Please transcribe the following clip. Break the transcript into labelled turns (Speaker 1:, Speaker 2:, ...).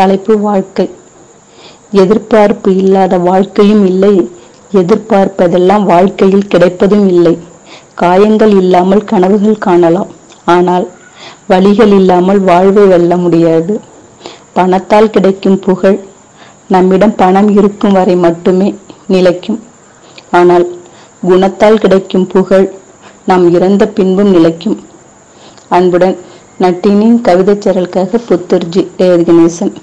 Speaker 1: தலைப்பு வாழ்க்கை. எதிர்பார்ப்பு இல்லாத வாழ்க்கையும் இல்லை. எதிர்பார்ப்பதெல்லாம் வாழ்க்கையில் கிடைப்பதும் இல்லை. காயங்கள் இல்லாமல் கனவுகள் காணலாம். ஆனால் வழிகள் இல்லாமல் வாழ்வை வெல்ல முடியாது. பணத்தால் கிடைக்கும் புகழ் நம்மிடம் பணம் இருக்கும் வரை மட்டுமே நிலைக்கும். ஆனால் குணத்தால் கிடைக்கும் புகழ் நாம் இறந்த பின்பும் நிலைக்கும். அன்புடன் நட்டினின் கவிதைச் சரலுக்காக புத்தர்ஜி ரேவதி கணேசன்.